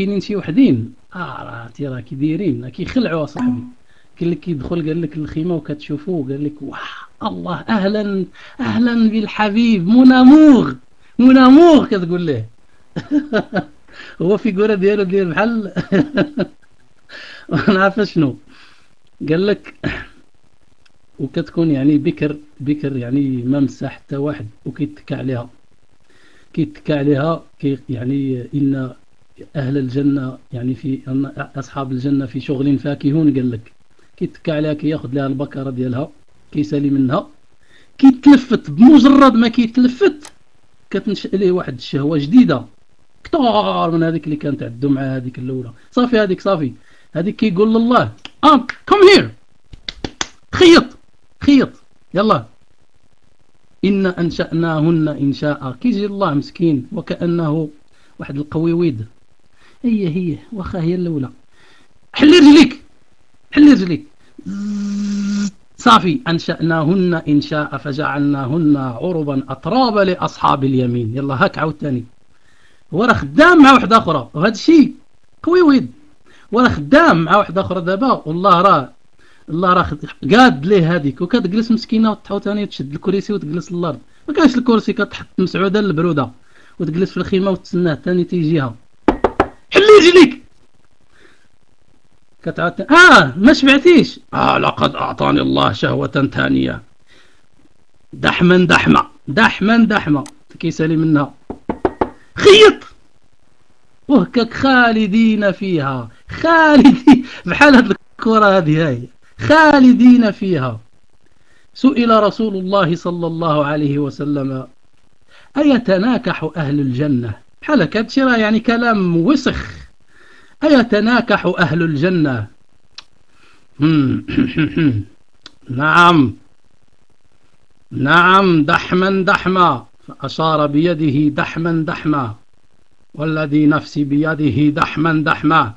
كاينين شي وحدين. آه راه راه كي دايرين كيخلعوا أصاحبي. كاين اللي كيدخل قال لك الخيمة وكتشوفو قال لك واه الله أهلا أهلا بالحبيب مونامور مونامور كتقول له هو في قوره ديالو ديال بحال ما عارف شنو. قال لك وكتكون يعني بكر بكر يعني ما مسح حتى واحد وكيتكى عليها. كيتكى عليها كي يعني إن أهل الجنة يعني في أصحاب الجنة في شغل فاكهون قال لك كيتكى عليها كياخذ لها البكره ديالها كيسالي منها كيتلفت بمجرد ما كيتلفت كتنشأ ليه واحد الشهوة جديدة. كثار من هذيك اللي كانت عنده مع هذيك الأولى. صافي هذيك صافي. هذيك كيقول لله ام كم هير خيط خيط. يلا. إن أنشأناهن إنشاء كيجي الله مسكين وكأنه واحد القويويد هي هي واخا هي الأولى. حلي رجليك حلي رجليك صافي أنشأناهن إنشاء فجعلناهن عربا أطرابا لأصحاب اليمين. يلا هاك عاوتاني. هو راه خدام مع واحدة أخرى. وهذا الشيء قويويد وراه خدام مع واحدة أخرى دابا والله راه الله راه قاد ليه هذيك. وكتجلس مسكينة وتحاول ثاني تشد الكرسي وتجلس للأرض. ما كانش الكرسي كتحط مسعودة للبرودة. وتجلس في الخيمة وتسناه ثاني تيجيها. حلي رجليك كتعاود آه ما شبعتيش آه لقد أعطاني الله شهوة ثانية. دحما دحمه دحما دحمه كيسالي منها. خيط. وهكاك خالدين فيها. خالدين. بحال هاد الكرة هذه هاي. خالدين فيها. سئل رسول الله صلى الله عليه وسلم أيتناكح أهل الجنة؟ حلك هذا يعني كلام وسخ. أيتناكح أهل الجنة؟ نعم. نعم دحما دحما. فأشار بيده دحما دحما. والذي نفسي بيده دحما دحما.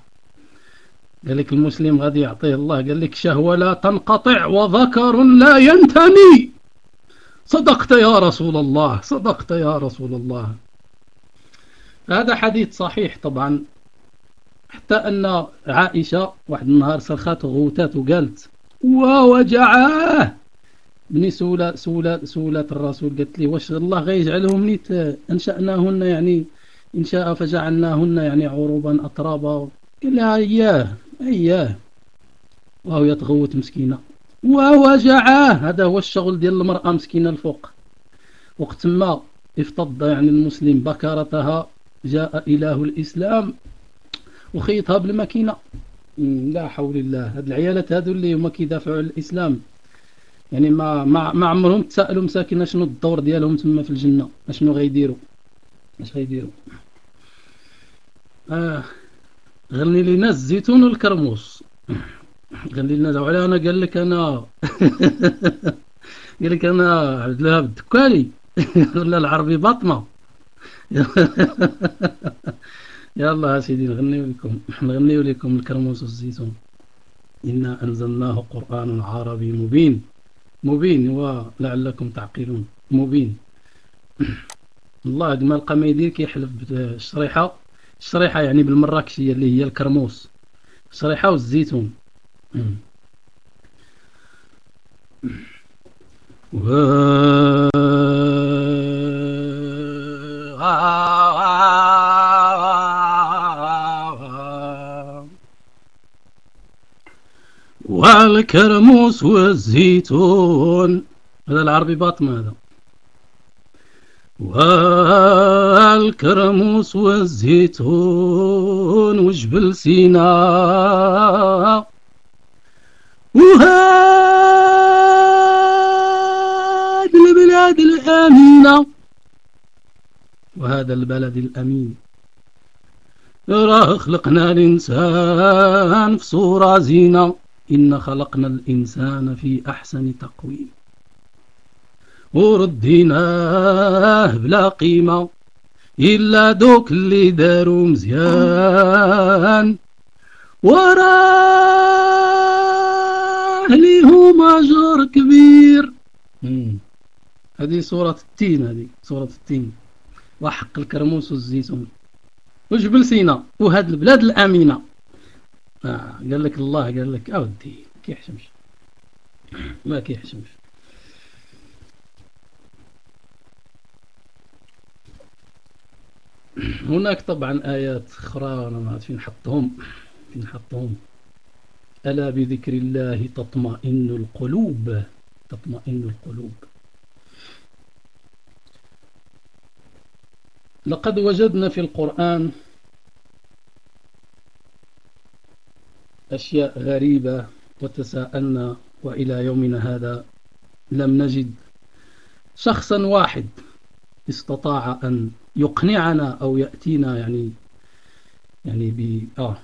قال لك المسلم غادي يعطيه الله. قال لك شهوة لا تنقطع وذكر لا ينتني صدقت يا رسول الله صدقت يا رسول الله. هذا حديث صحيح طبعا. حتى أن عائشة واحد النهار صرخات وغوتات وقالت ووجعاه بني سولة سولة سولة الرسول قالت لي واش الله غيجعلهم نيت أنشأناهن يعني إن شاء فجعلناهن يعني عروبا أطرابا قال لها إياه أياه. وهو يتغوت مسكينة. ووجعاه هذا هو الشغل ديال المرأة مسكينة الفوق. وقت ما افتض يعني المسلم بكرتها جاء إله الإسلام وخيطها بالماكينة لا حول الله. هاد العيالات هادو اللي هما كيدافعوا على الإسلام. يعني ما ما, ما عمرهم تسألوا مساكين شنو الدور ديالهم تما في الجنة؟ شنو غيديروا؟ أش غيديروا؟ آه غني لنا الزيتون والكرموس غني لنا وعلى أنا قال لك أنا قال لك أنا عبد الوهاب الدكالي. ولا العربي باطمه يلا سيدي نغنيو لكم نغنيو لكم الكرموس والزيتون إنا أنزلناه قرآن عربي مبين. مبين ولعلكم تعقلون. مبين. الله ما لقى ما يدير كيحلف بالشريحة. الشريحة يعني بالمراكشية اللي هي الكرموس. الشريحة والزيتون. و... والكرموس والزيتون. هذا العربي باطم هذا. والكرموس والزيتون وجبل سيناء وهذا البلاد الأمينة. وهذا البلد الأمين. راه خلقنا الإنسان في صورة زينة. إن خلقنا الإنسان في أحسن تقويم. ورديناه بلا قيمة إلا دوك اللي داروا مزيان وراه ليهم أجر كبير. هذه صورة التين هذه صورة التين. وحق الكرموس والزيتون. وجبل سينا وهاد البلاد الأمينة. آه قال لك الله قال لك اودي كيحشمش ما كيحشمش هناك طبعا آيات أخرى أنا ما فين نحطهم فين نحطهم ألا بذكر الله تطمئن القلوب؟ تطمئن القلوب. لقد وجدنا في القرآن أشياء غريبة وتساءلنا وإلى يومنا هذا لم نجد. شخصا واحد استطاع أن يقنعنا أو يأتينا يعني يعني ب آه